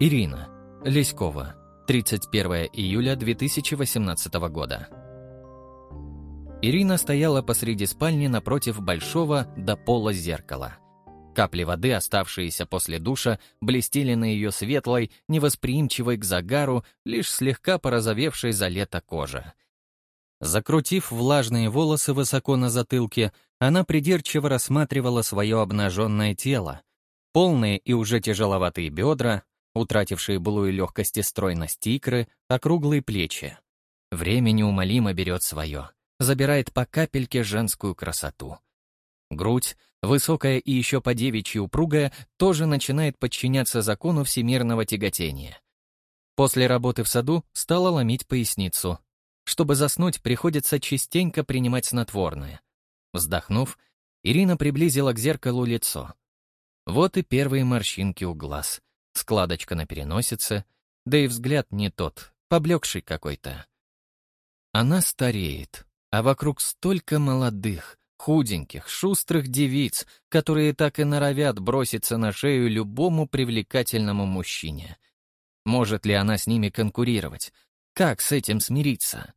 Ирина. Леськова. 31 июля 2018 года. Ирина стояла посреди спальни напротив большого до пола зеркала. Капли воды, оставшиеся после душа, блестели на ее светлой, невосприимчивой к загару, лишь слегка порозовевшей за лето коже. Закрутив влажные волосы высоко на затылке, она придирчиво рассматривала свое обнаженное тело. Полные и уже тяжеловатые бедра, утратившие былую легкость и стройность икры, округлые плечи. Время неумолимо берет свое забирает по капельке женскую красоту. Грудь, высокая и еще по девичьи упругая, тоже начинает подчиняться закону всемирного тяготения. После работы в саду стала ломить поясницу. Чтобы заснуть, приходится частенько принимать снотворное. Вздохнув, Ирина приблизила к зеркалу лицо. Вот и первые морщинки у глаз, складочка на переносице, да и взгляд не тот, поблекший какой-то. Она стареет, а вокруг столько молодых, худеньких, шустрых девиц, которые так и норовят броситься на шею любому привлекательному мужчине. Может ли она с ними конкурировать? Как с этим смириться?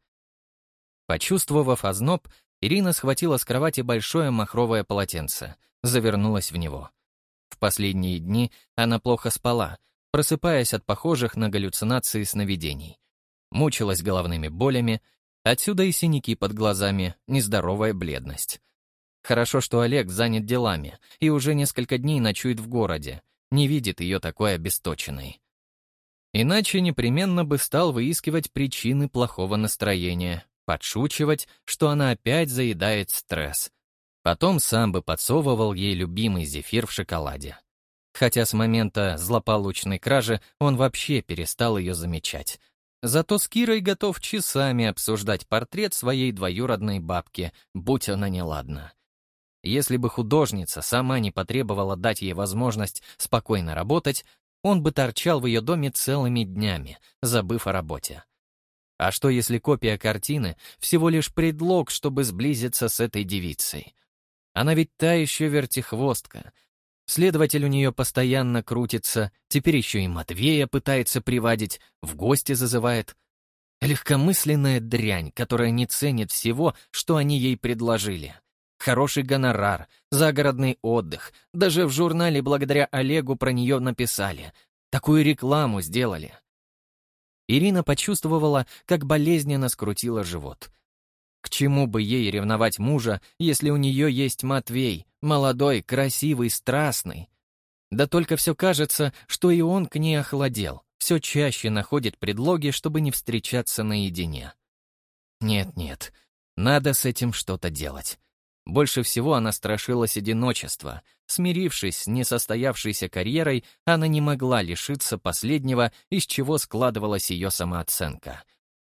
Почувствовав озноб, Ирина схватила с кровати большое махровое полотенце, завернулась в него. В последние дни она плохо спала, просыпаясь от похожих на галлюцинации сновидений. Мучилась головными болями, Отсюда и синяки под глазами, нездоровая бледность. Хорошо, что Олег занят делами и уже несколько дней ночует в городе, не видит ее такой обесточенной. Иначе непременно бы стал выискивать причины плохого настроения, подшучивать, что она опять заедает стресс. Потом сам бы подсовывал ей любимый зефир в шоколаде. Хотя с момента злополучной кражи он вообще перестал ее замечать. Зато с Кирой готов часами обсуждать портрет своей двоюродной бабки, будь она неладна. Если бы художница сама не потребовала дать ей возможность спокойно работать, он бы торчал в ее доме целыми днями, забыв о работе. А что если копия картины — всего лишь предлог, чтобы сблизиться с этой девицей? Она ведь та еще вертихвостка, Следователь у нее постоянно крутится, теперь еще и Матвея пытается приводить, в гости зазывает. Легкомысленная дрянь, которая не ценит всего, что они ей предложили. Хороший гонорар, загородный отдых. Даже в журнале благодаря Олегу про нее написали. Такую рекламу сделали. Ирина почувствовала, как болезненно скрутила живот. К чему бы ей ревновать мужа, если у нее есть Матвей, молодой, красивый, страстный? Да только все кажется, что и он к ней охладел, все чаще находит предлоги, чтобы не встречаться наедине. Нет-нет, надо с этим что-то делать. Больше всего она страшилась одиночества. Смирившись с несостоявшейся карьерой, она не могла лишиться последнего, из чего складывалась ее самооценка.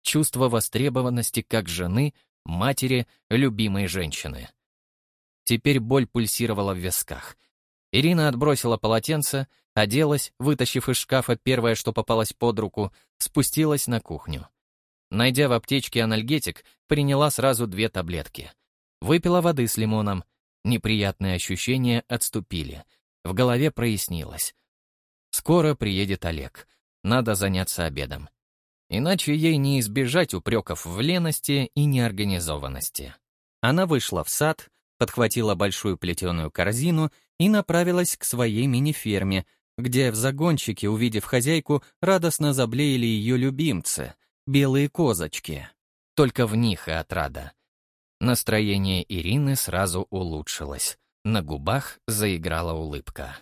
Чувство востребованности как жены, матери, любимой женщины. Теперь боль пульсировала в висках. Ирина отбросила полотенце, оделась, вытащив из шкафа первое, что попалось под руку, спустилась на кухню. Найдя в аптечке анальгетик, приняла сразу две таблетки. Выпила воды с лимоном. Неприятные ощущения отступили. В голове прояснилось. Скоро приедет Олег. Надо заняться обедом. Иначе ей не избежать упреков в лености и неорганизованности. Она вышла в сад, подхватила большую плетеную корзину и направилась к своей мини-ферме, где в загончике, увидев хозяйку, радостно заблеяли ее любимцы — белые козочки. Только в них и отрада. Настроение Ирины сразу улучшилось. На губах заиграла улыбка.